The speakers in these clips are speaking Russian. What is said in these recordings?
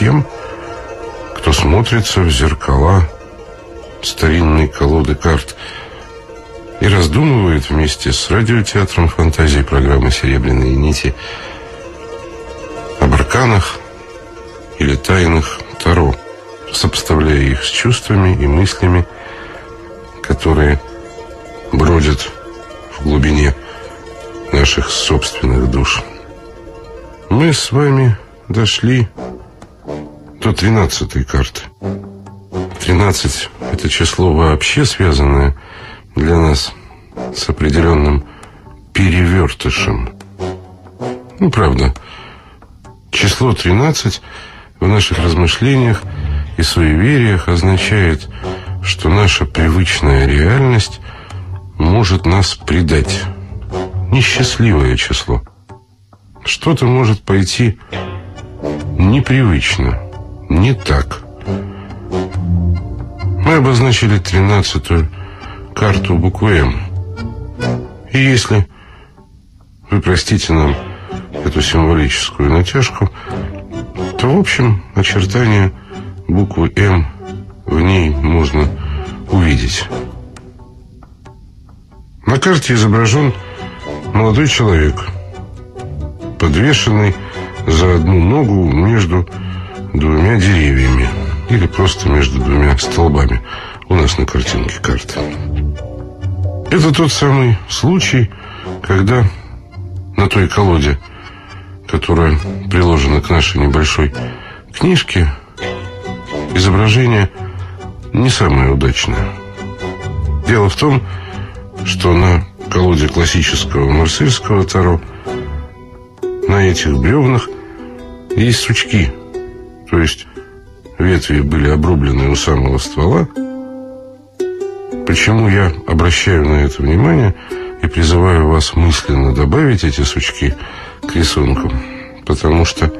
Всем, кто смотрится в зеркала старинной колоды карт и раздумывает вместе с радиотеатром фантазии программы «Серебряные нити» об арканах или тайнах Таро, сопоставляя их с чувствами и мыслями, которые бродят в глубине наших собственных душ. Мы с вами дошли до тринадцатой карты. Тринадцать – это число вообще связанное для нас с определенным перевертышем. Ну, правда, число тринадцать в наших размышлениях и суевериях означает, что наша привычная реальность может нас предать. Несчастливое число – что-то может пойти непривычно, не так. Мы обозначили тринадцатую карту буквы «М». И если вы простите нам эту символическую натяжку, то, в общем, очертания буквы «М» в ней можно увидеть. На карте изображен молодой человек – подвешенный за одну ногу между двумя деревьями или просто между двумя столбами у нас на картинке карты. Это тот самый случай, когда на той колоде, которая приложена к нашей небольшой книжке, изображение не самое удачное. Дело в том, что на колоде классического марсельского таро на этих бревнах есть сучки, то есть ветви были обрублены у самого ствола. Почему я обращаю на это внимание и призываю вас мысленно добавить эти сучки к рисунку? Потому что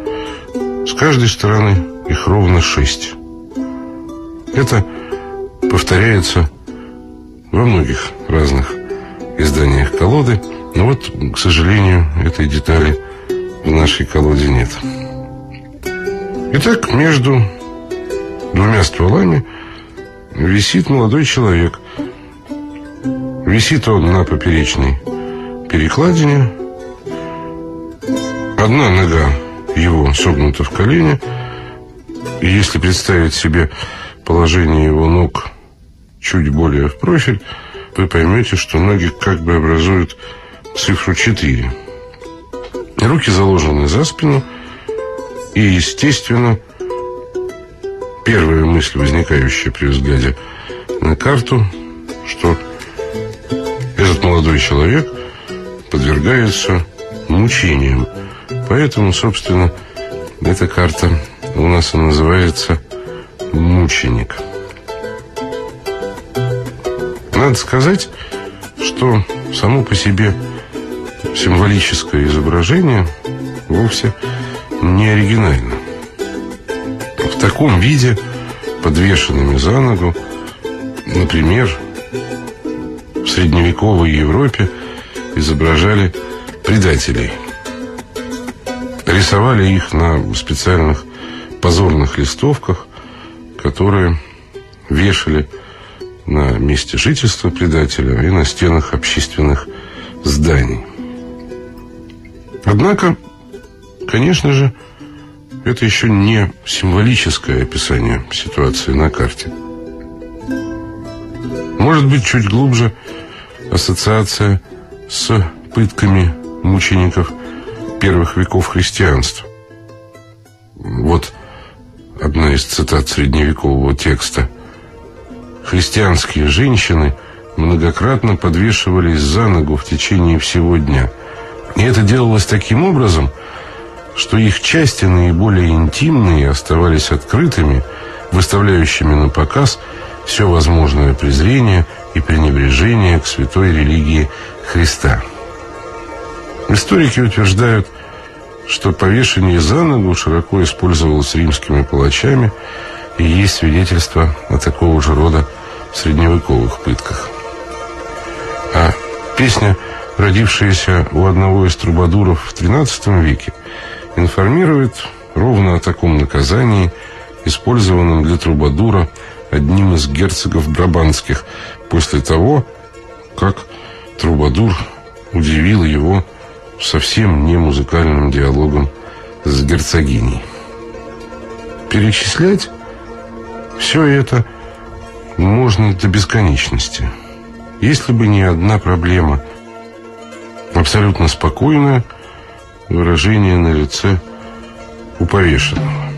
с каждой стороны их ровно шесть. Это повторяется во многих разных изданиях колоды, но вот, к сожалению, этой детали в нашей колоде нет. Итак, между двумя стволами висит молодой человек. Висит он на поперечной перекладине. Одна нога его согнута в колене. И если представить себе положение его ног чуть более в профиль, вы поймете, что ноги как бы образуют цифру 4. Руки заложены за спину. И, естественно, первая мысль, возникающая при взгляде на карту, что этот молодой человек подвергается мучениям. Поэтому, собственно, эта карта у нас называется «Мученик». Надо сказать, что само по себе символическое изображение вовсе не оригинально. В таком виде, подвешенными за ногу, например, в средневековой Европе изображали предателей. Рисовали их на специальных позорных листовках, которые вешали на месте жительства предателя и на стенах общественных зданий. Однако, конечно же, это еще не символическое описание ситуации на карте. Может быть, чуть глубже ассоциация с пытками мучеников первых веков христианства. Вот одна из цитат средневекового текста. «Христианские женщины многократно подвешивались за ногу в течение всего дня». И это делалось таким образом, что их части наиболее интимные оставались открытыми, выставляющими на показ все возможное презрение и пренебрежение к святой религии Христа. Историки утверждают, что повешение за ногу широко использовалось римскими палачами и есть свидетельство о такого же рода средневековых пытках. А песня родившаяся у одного из трубадуров в XIII веке информирует ровно о таком наказании, использованном для Трубадура одним из герцогов Брабанских, после того, как Трубадур удивил его совсем не музыкальным диалогом с герцогиней. Перечислять все это можно до бесконечности. Если бы не одна проблема, абсолютно спокойное выражение на лице у повешенного.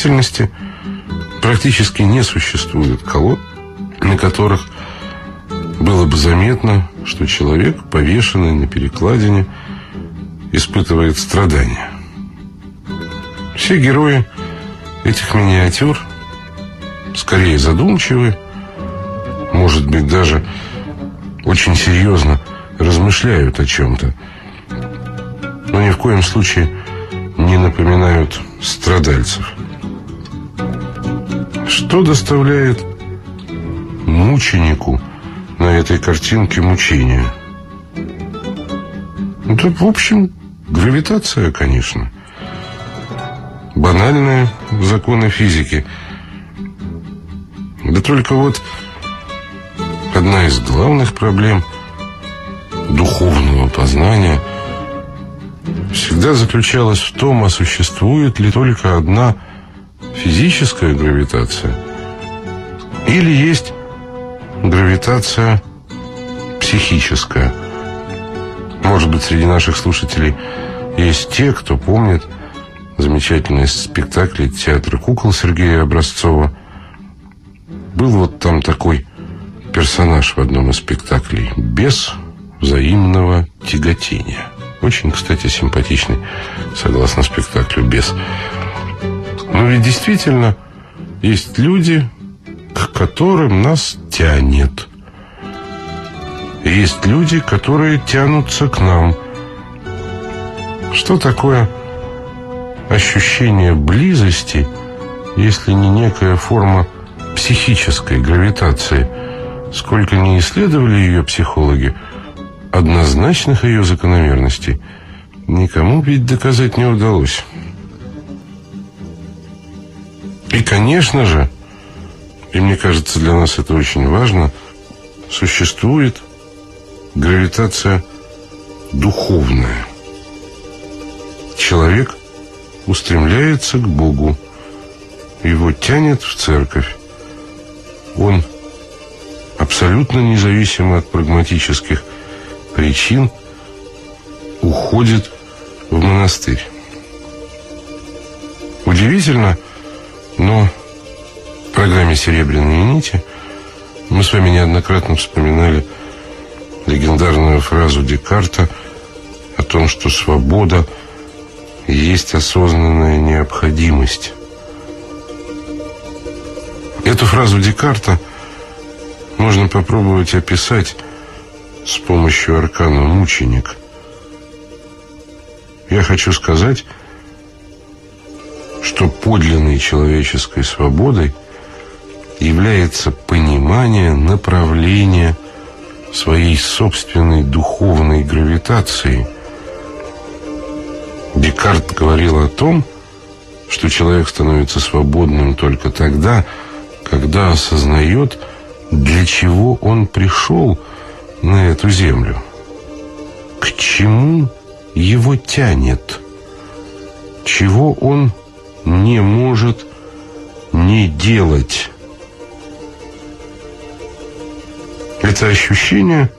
Действительности практически не существует колод, на которых было бы заметно, что человек, повешенный на перекладине, испытывает страдания. Все герои этих миниатюр скорее задумчивы, может быть, даже очень серьезно размышляют о чем-то, но ни в коем случае не напоминают страдальцев. Что доставляет мученику на этой картинке мучения? Это, в общем, гравитация, конечно. Банальные законы физики. Да только вот одна из главных проблем духовного познания всегда заключалась в том, а существует ли только одна физическая гравитация или есть гравитация психическая. Может быть, среди наших слушателей есть те, кто помнит замечательный спектакль театра кукол Сергея Образцова. Был вот там такой персонаж в одном из спектаклей без взаимного тяготения. Очень, кстати, симпатичный, согласно спектаклю «Без». Но ведь действительно есть люди, к которым нас тянет. Есть люди, которые тянутся к нам. Что такое ощущение близости, если не некая форма психической гравитации? Сколько не исследовали ее психологи, однозначных ее закономерностей никому ведь доказать не удалось. И, конечно же, и мне кажется, для нас это очень важно, существует гравитация духовная. Человек устремляется к Богу, его тянет в церковь. Он абсолютно независимо от прагматических причин уходит в монастырь. Удивительно, но в программе «Серебряные нити» мы с вами неоднократно вспоминали легендарную фразу Декарта о том, что свобода есть осознанная необходимость. Эту фразу Декарта можно попробовать описать с помощью аркана «Мученик». Я хочу сказать, что подлинной человеческой свободой является понимание направления своей собственной духовной гравитации. Декарт говорил о том, что человек становится свободным только тогда, когда осознает, для чего он пришел на эту землю. К чему его тянет? Чего он не может не делать? Это ощущение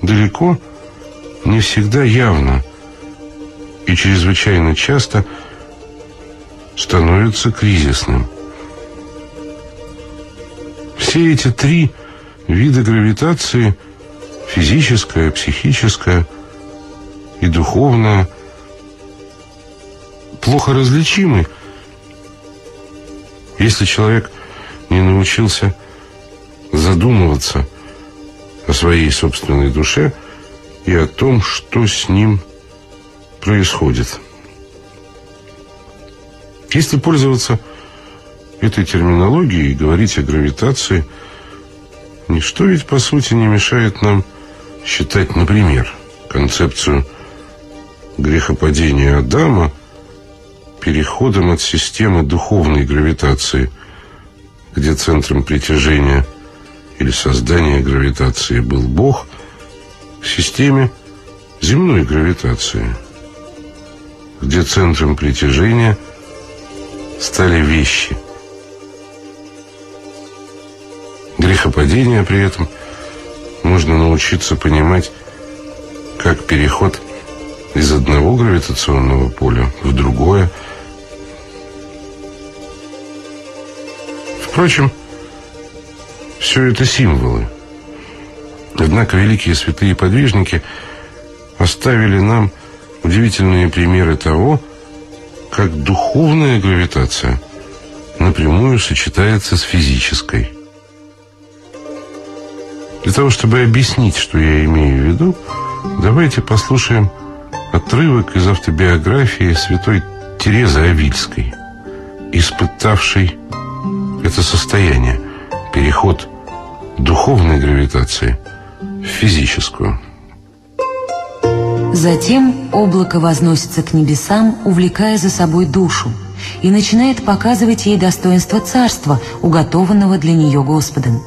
далеко не всегда явно и чрезвычайно часто становится кризисным. Все эти три вида гравитации – физическая, психическая и духовная – плохо различимы, если человек не научился задумываться о своей собственной душе и о том, что с ним происходит. Если пользоваться этой терминологией и говорить о гравитации, ничто ведь по сути не мешает нам считать, например, концепцию грехопадения Адама переходом от системы духовной гравитации, где центром притяжения – или создания гравитации был Бог в системе земной гравитации, где центром притяжения стали вещи. Грехопадение при этом можно научиться понимать как переход из одного гравитационного поля в другое. Впрочем, все это символы. Однако великие святые подвижники оставили нам удивительные примеры того, как духовная гравитация напрямую сочетается с физической. Для того, чтобы объяснить, что я имею в виду, давайте послушаем отрывок из автобиографии святой Терезы Авильской, испытавшей это состояние, переход духовной гравитации в физическую. Затем облако возносится к небесам, увлекая за собой душу, и начинает показывать ей достоинство царства, уготованного для нее Господом.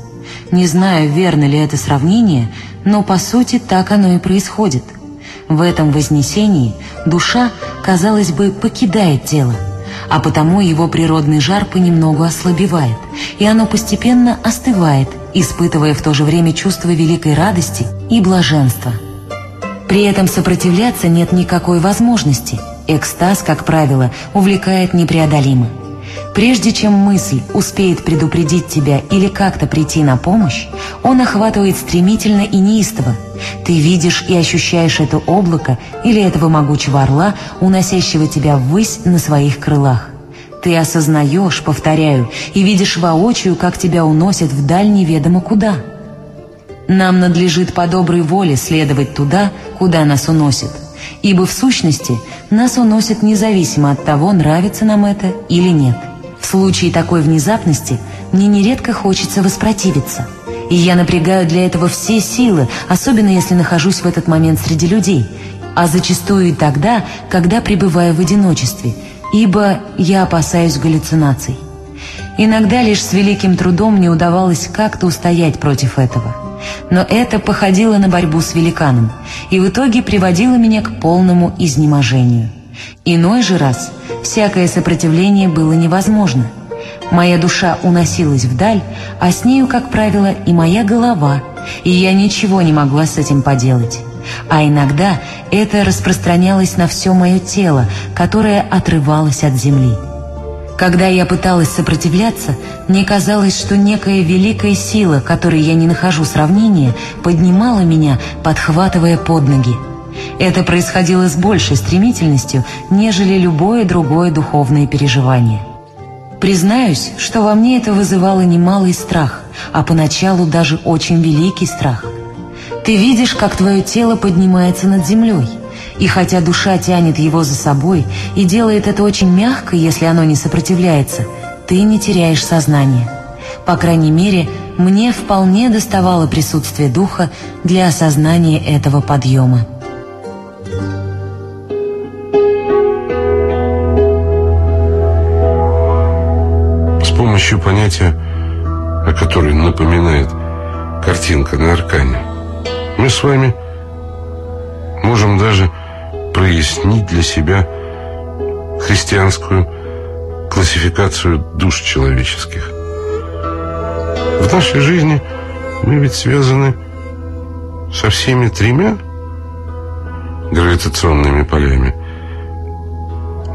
Не знаю, верно ли это сравнение, но по сути так оно и происходит. В этом вознесении душа, казалось бы, покидает тело, а потому его природный жар понемногу ослабевает, и оно постепенно остывает, испытывая в то же время чувство великой радости и блаженства. При этом сопротивляться нет никакой возможности. Экстаз, как правило, увлекает непреодолимо. Прежде чем мысль успеет предупредить тебя или как-то прийти на помощь, он охватывает стремительно и неистово. Ты видишь и ощущаешь это облако или этого могучего орла, уносящего тебя ввысь на своих крылах. Ты осознаешь, повторяю, и видишь воочию, как тебя уносят вдаль неведомо куда. Нам надлежит по доброй воле следовать туда, куда нас уносит, ибо в сущности нас уносит независимо от того, нравится нам это или нет. В случае такой внезапности мне нередко хочется воспротивиться. И я напрягаю для этого все силы, особенно если нахожусь в этот момент среди людей, а зачастую и тогда, когда пребываю в одиночестве, ибо я опасаюсь галлюцинаций. Иногда лишь с великим трудом мне удавалось как-то устоять против этого. Но это походило на борьбу с великаном, и в итоге приводило меня к полному изнеможению. Иной же раз всякое сопротивление было невозможно. Моя душа уносилась вдаль, а с нею, как правило, и моя голова, и я ничего не могла с этим поделать. А иногда это распространялось на все мое тело, которое отрывалось от земли. Когда я пыталась сопротивляться, мне казалось, что некая великая сила, которой я не нахожу сравнения, поднимала меня, подхватывая под ноги. Это происходило с большей стремительностью, нежели любое другое духовное переживание. Признаюсь, что во мне это вызывало немалый страх, а поначалу даже очень великий страх. Ты видишь, как твое тело поднимается над землей, и хотя душа тянет его за собой и делает это очень мягко, если оно не сопротивляется, ты не теряешь сознание. По крайней мере, мне вполне доставало присутствие духа для осознания этого подъема. Помощью понятия, о которой напоминает картинка на аркане, мы с вами можем даже прояснить для себя христианскую классификацию душ человеческих. В нашей жизни мы ведь связаны со всеми тремя гравитационными полями.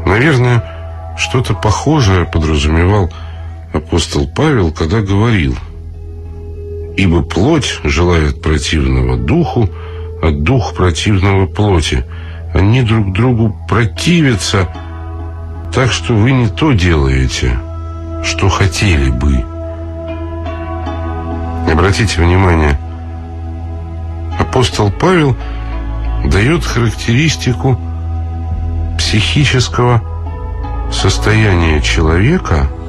Наверное, что-то похожее подразумевал апостол Павел, когда говорил «Ибо плоть желает противного духу, а дух противного плоти. Они друг другу противятся, так что вы не то делаете, что хотели бы». Обратите внимание, апостол Павел дает характеристику психического состояния человека –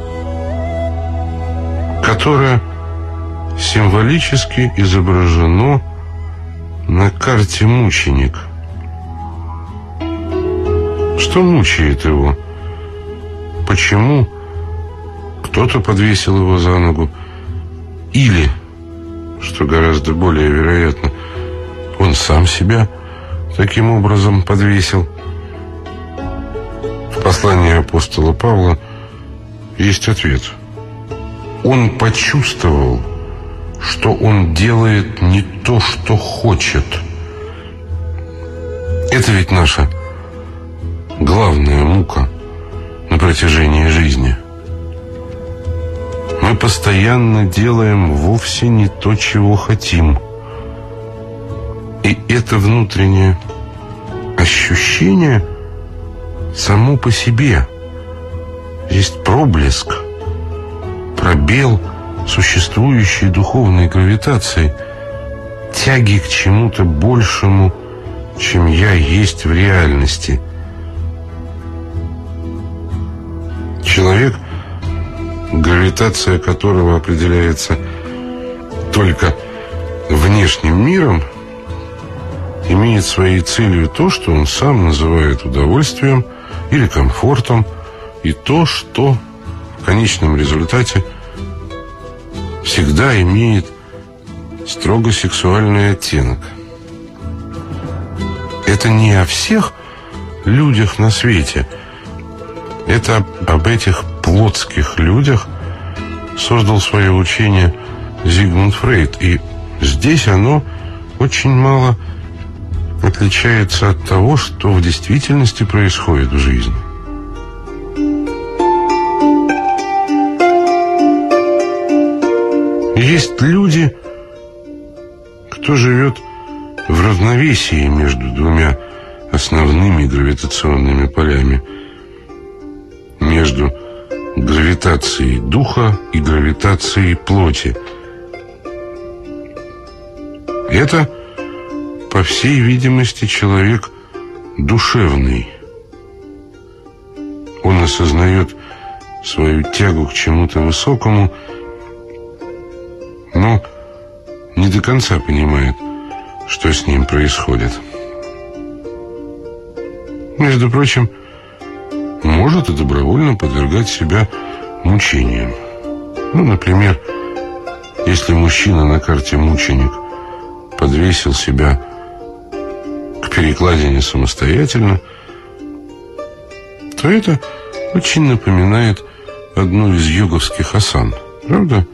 которое символически изображено на карте мученик. Что мучает его? Почему кто-то подвесил его за ногу? Или, что гораздо более вероятно, он сам себя таким образом подвесил? В послании апостола Павла есть ответ – он почувствовал, что он делает не то, что хочет. Это ведь наша главная мука на протяжении жизни. Мы постоянно делаем вовсе не то, чего хотим. И это внутреннее ощущение само по себе. Есть проблеск, пробел существующей духовной гравитации, тяги к чему-то большему, чем я есть в реальности. Человек, гравитация которого определяется только внешним миром, имеет своей целью то, что он сам называет удовольствием или комфортом, и то, что в конечном результате всегда имеет строго сексуальный оттенок. Это не о всех людях на свете. Это об этих плотских людях создал свое учение Зигмунд Фрейд. И здесь оно очень мало отличается от того, что в действительности происходит в жизни. Есть люди, кто живет в равновесии между двумя основными гравитационными полями, между гравитацией духа и гравитацией плоти. Это по всей видимости, человек душевный. Он осознает свою тягу к чему-то высокому, но не до конца понимает, что с ним происходит. Между прочим, может и добровольно подвергать себя мучениям. Ну, например, если мужчина на карте мученик подвесил себя перекладине самостоятельно, то это очень напоминает одну из йоговских асан. Правда?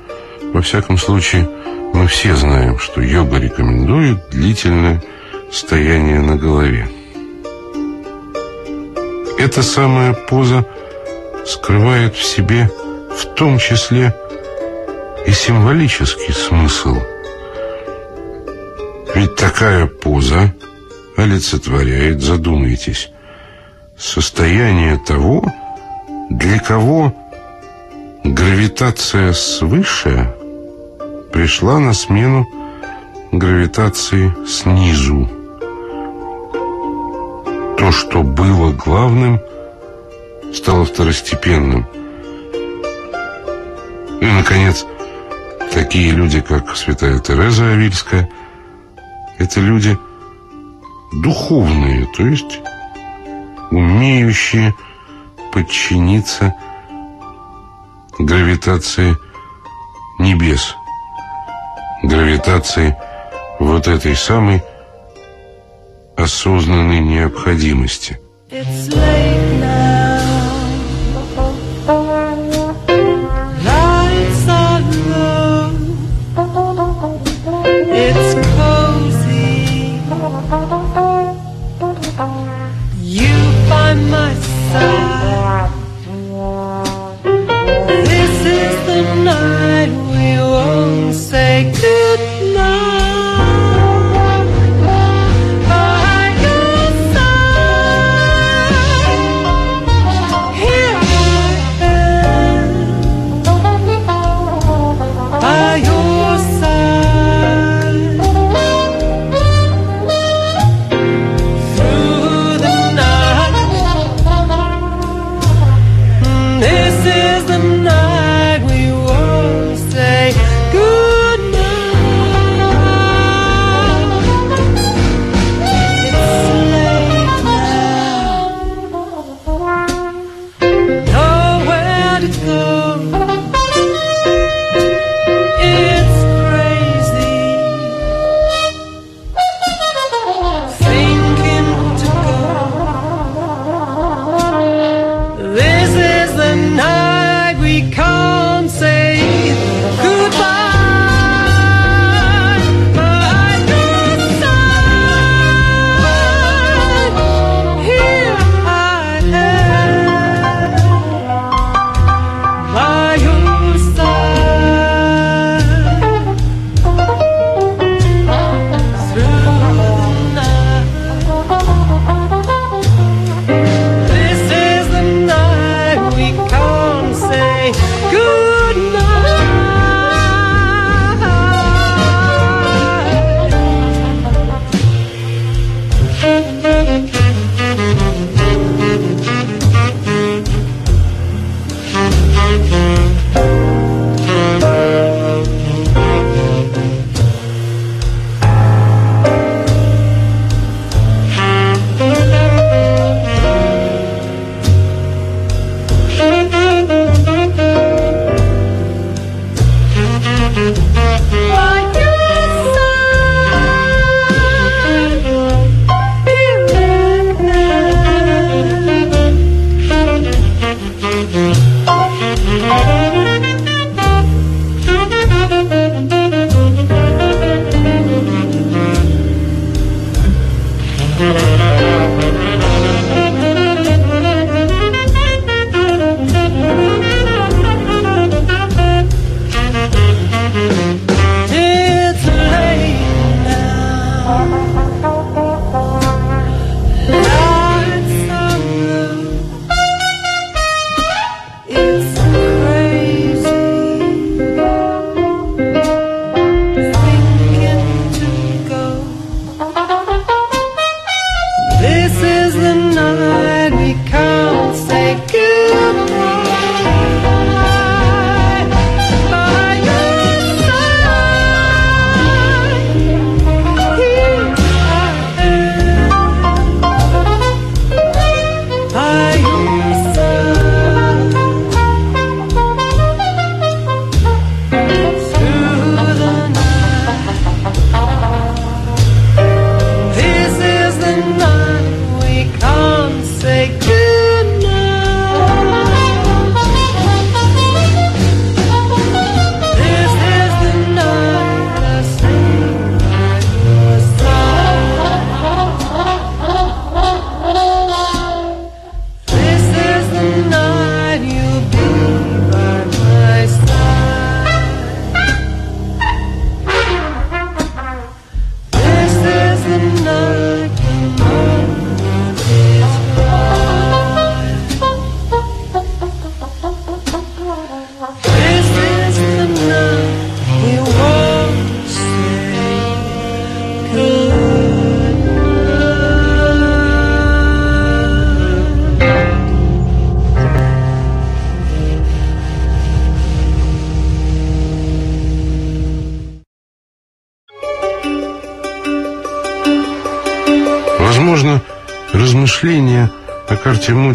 Во всяком случае, мы все знаем, что йога рекомендует длительное стояние на голове. Эта самая поза скрывает в себе в том числе и символический смысл. Ведь такая поза олицетворяет, задумайтесь, состояние того, для кого гравитация свыше пришла на смену гравитации снизу. То, что было главным, стало второстепенным. И, наконец, такие люди, как святая Тереза Авильская, это люди – духовные, то есть умеющие подчиниться гравитации небес, гравитации вот этой самой осознанной необходимости. It's late now.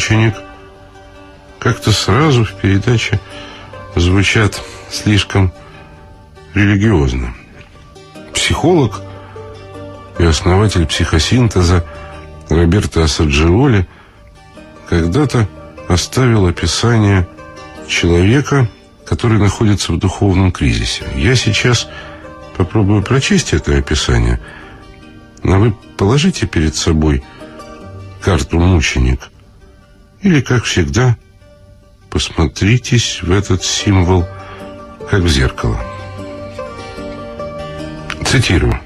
Карте «Мученик» как-то сразу в передаче звучат слишком религиозно. Психолог и основатель психосинтеза Роберто Асаджиоли когда-то оставил описание человека, который находится в духовном кризисе. Я сейчас попробую прочесть это описание, но вы положите перед собой карту «Мученик». Или, как всегда, посмотритесь в этот символ, как в зеркало. Цитирую.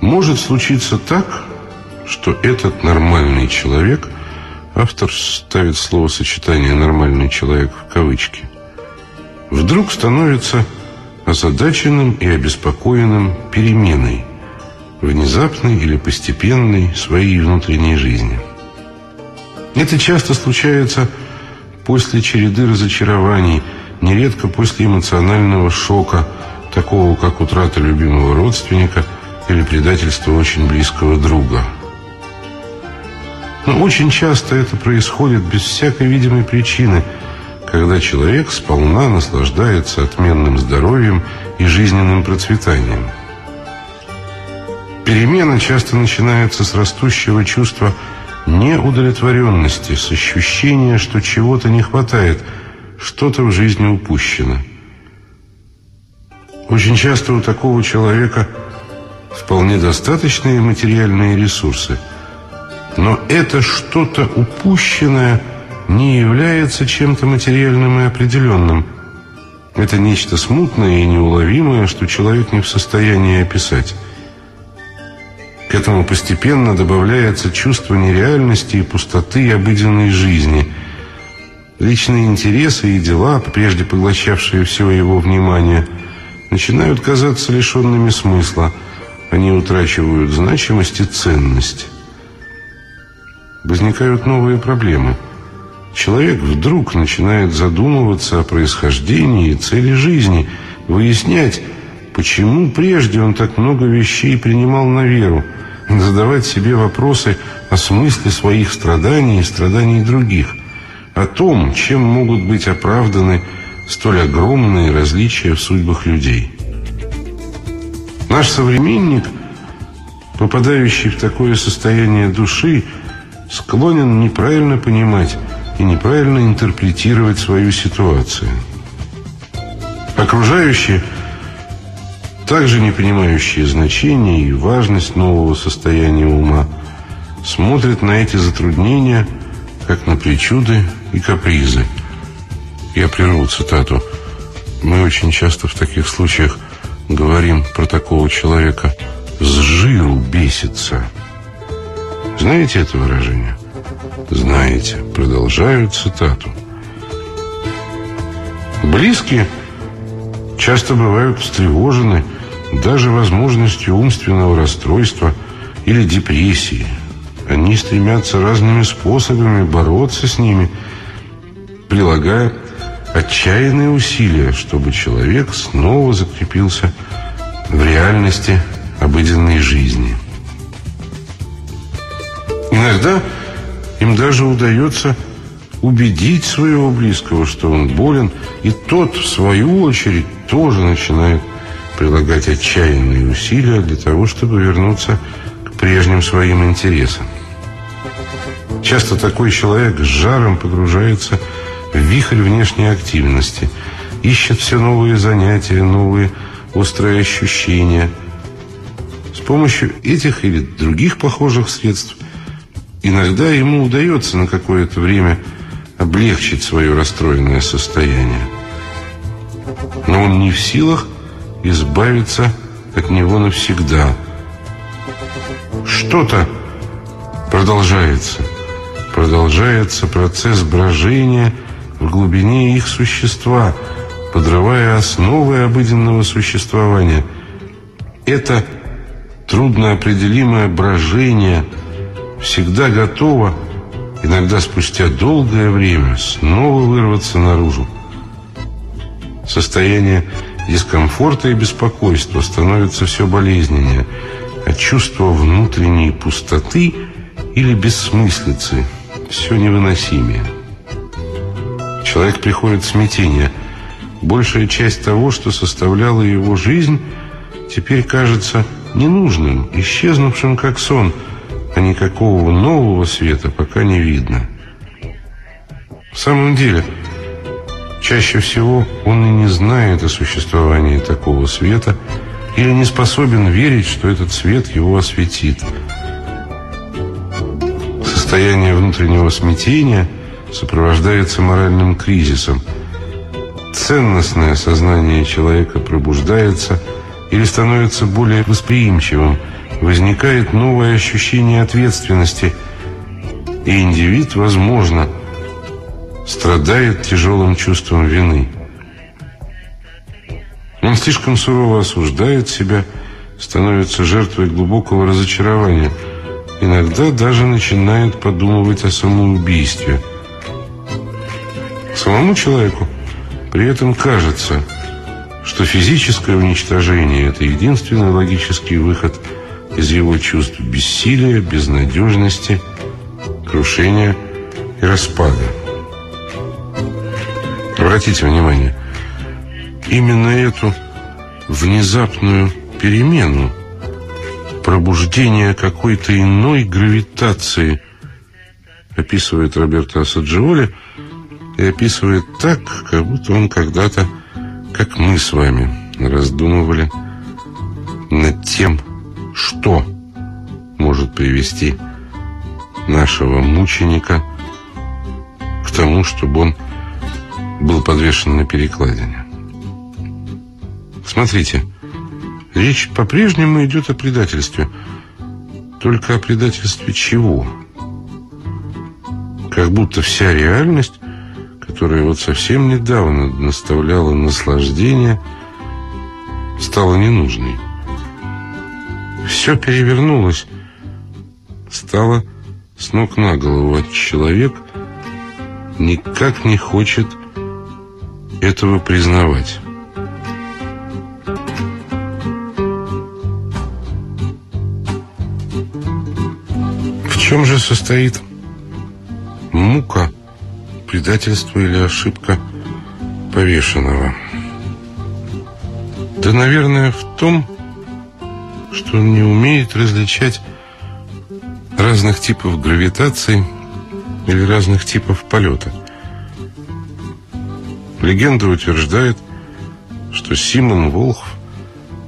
«Может случиться так, что этот нормальный человек, автор ставит словосочетание «нормальный человек» в кавычки, вдруг становится озадаченным и обеспокоенным переменой – внезапной или постепенной своей внутренней жизни. Это часто случается после череды разочарований, нередко после эмоционального шока, такого как утрата любимого родственника или предательство очень близкого друга. Но очень часто это происходит без всякой видимой причины, когда человек сполна наслаждается отменным здоровьем и жизненным процветанием. Перемена часто начинается с растущего чувства неудовлетворенности, с ощущения, что чего-то не хватает, что-то в жизни упущено. Очень часто у такого человека вполне достаточные материальные ресурсы, но это что-то упущенное не является чем-то материальным и определенным. Это нечто смутное и неуловимое, что человек не в состоянии описать. К этому постепенно добавляется чувство нереальности и пустоты обыденной жизни. Личные интересы и дела, прежде поглощавшие все его внимание, начинают казаться лишенными смысла. Они утрачивают значимость и ценность. Возникают новые проблемы. Человек вдруг начинает задумываться о происхождении и цели жизни, выяснять, почему прежде он так много вещей принимал на веру, задавать себе вопросы о смысле своих страданий и страданий других, о том, чем могут быть оправданы столь огромные различия в судьбах людей. Наш современник, попадающий в такое состояние души, склонен неправильно понимать, и неправильно интерпретировать свою ситуацию. Окружающие, также не понимающие значение и важность нового состояния ума, смотрят на эти затруднения, как на причуды и капризы. Я прерву цитату. Мы очень часто в таких случаях говорим про такого человека «с жиру бесится». Знаете это выражение? Знаете. Продолжаю цитату. Близкие часто бывают встревожены даже возможностью умственного расстройства или депрессии. Они стремятся разными способами бороться с ними, прилагая отчаянные усилия, чтобы человек снова закрепился в реальности обыденной жизни. Иногда им даже удается убедить своего близкого, что он болен, и тот, в свою очередь, тоже начинает прилагать отчаянные усилия для того, чтобы вернуться к прежним своим интересам. Часто такой человек с жаром погружается в вихрь внешней активности, ищет все новые занятия, новые острые ощущения. С помощью этих или других похожих средств Иногда ему удается на какое-то время облегчить свое расстроенное состояние. Но он не в силах избавиться от него навсегда. Что-то продолжается. Продолжается процесс брожения в глубине их существа, подрывая основы обыденного существования. Это трудноопределимое брожение – всегда готова, иногда спустя долгое время, снова вырваться наружу. Состояние дискомфорта и беспокойства становится все болезненнее, а чувство внутренней пустоты или бессмыслицы все невыносимее. Человек приходит в смятение. Большая часть того, что составляла его жизнь, теперь кажется ненужным, исчезнувшим как сон – а никакого нового света пока не видно. В самом деле, чаще всего он и не знает о существовании такого света или не способен верить, что этот свет его осветит. Состояние внутреннего смятения сопровождается моральным кризисом. Ценностное сознание человека пробуждается или становится более восприимчивым – возникает новое ощущение ответственности, и индивид, возможно, страдает тяжелым чувством вины. Он слишком сурово осуждает себя, становится жертвой глубокого разочарования, иногда даже начинает подумывать о самоубийстве. Самому человеку при этом кажется, что физическое уничтожение – это единственный логический выход – из его чувств бессилия, безнадежности, крушения и распада. Обратите внимание, именно эту внезапную перемену, пробуждение какой-то иной гравитации описывает Роберто Асаджиоли и описывает так, как будто он когда-то, как мы с вами, раздумывали над тем, что может привести нашего мученика к тому, чтобы он был подвешен на перекладине. Смотрите, речь по-прежнему идет о предательстве. Только о предательстве чего? Как будто вся реальность, которая вот совсем недавно наставляла наслаждение, стала ненужной. Все перевернулось. Стало с ног на голову, а человек никак не хочет этого признавать. В чем же состоит мука, предательство или ошибка повешенного? Да, наверное, в том, что он не умеет различать разных типов гравитации или разных типов полета. Легенда утверждает, что Симон Волхв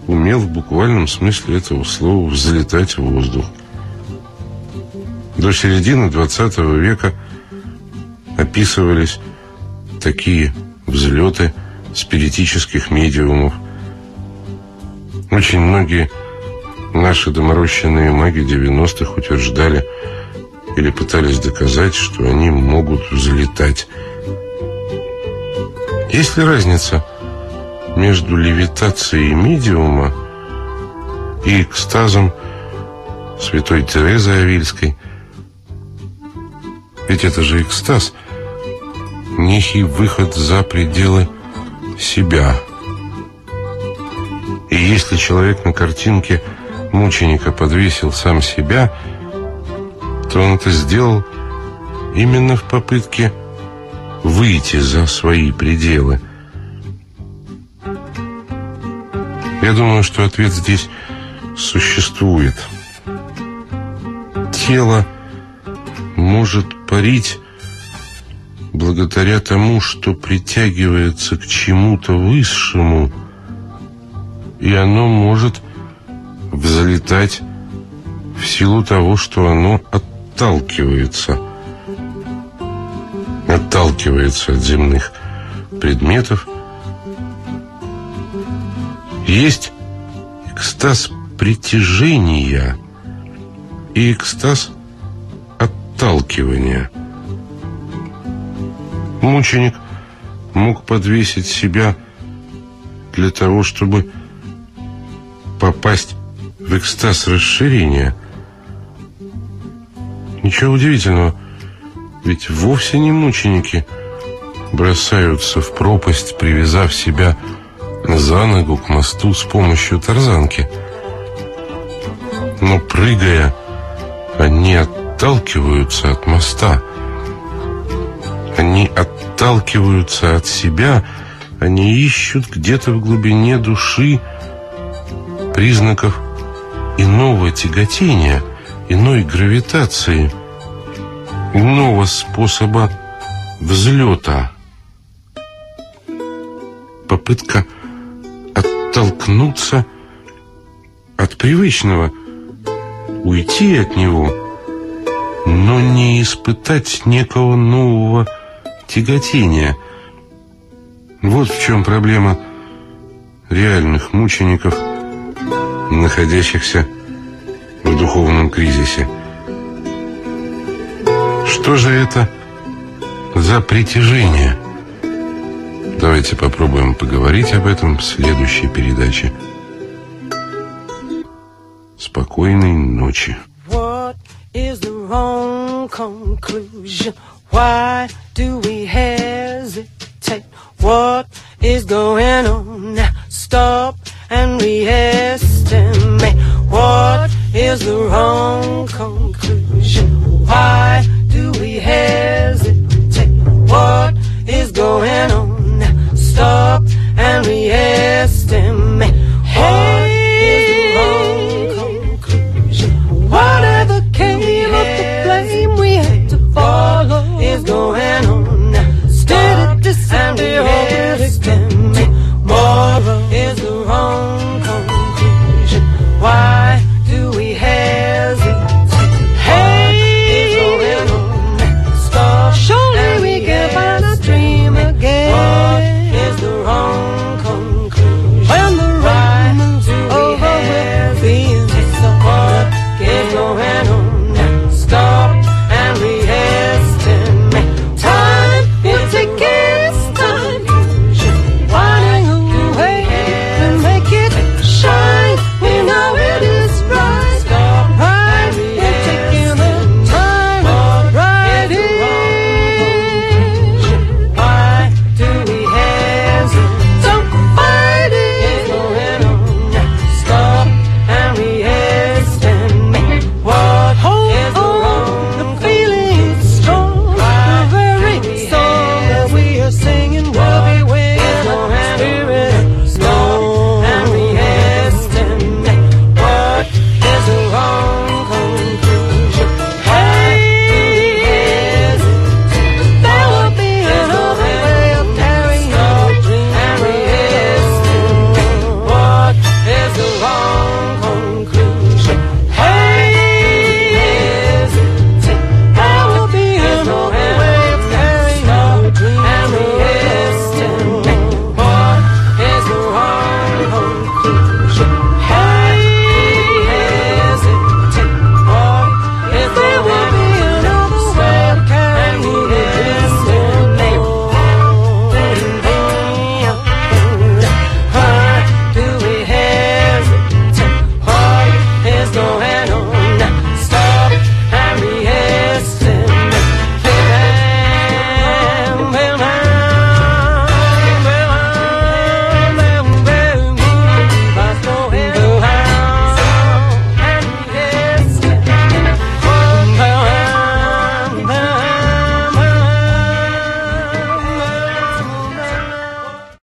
умел в буквальном смысле этого слова взлетать в воздух. До середины XX века описывались такие взлеты спиритических медиумов. Очень многие наши доморощенные маги 90-х утверждали или пытались доказать, что они могут взлетать. Есть ли разница между левитацией медиума и экстазом святой Терезы Авильской? Ведь это же экстаз, некий выход за пределы себя. И если человек на картинке мученика подвесил сам себя, то он это сделал именно в попытке выйти за свои пределы. Я думаю, что ответ здесь существует. Тело может парить благодаря тому, что притягивается к чему-то высшему, и оно может взлетать в силу того, что оно отталкивается. Отталкивается от земных предметов. Есть экстаз притяжения и экстаз отталкивания. Мученик мог подвесить себя для того, чтобы попасть в экстаз расширения. Ничего удивительного, ведь вовсе не мученики бросаются в пропасть, привязав себя за ногу к мосту с помощью тарзанки. Но прыгая, они отталкиваются от моста. Они отталкиваются от себя, они ищут где-то в глубине души признаков иного тяготения, иной гравитации, иного способа взлета. Попытка оттолкнуться от привычного, уйти от него, но не испытать некого нового тяготения. Вот в чем проблема реальных мучеников – находящихся в духовном кризисе. Что же это за притяжение? Давайте попробуем поговорить об этом в следующей передаче. Спокойной ночи. What is the wrong conclusion? Why do we hesitate? What is going on now? Stop and re-estimate what is the wrong conclusion. Why hair.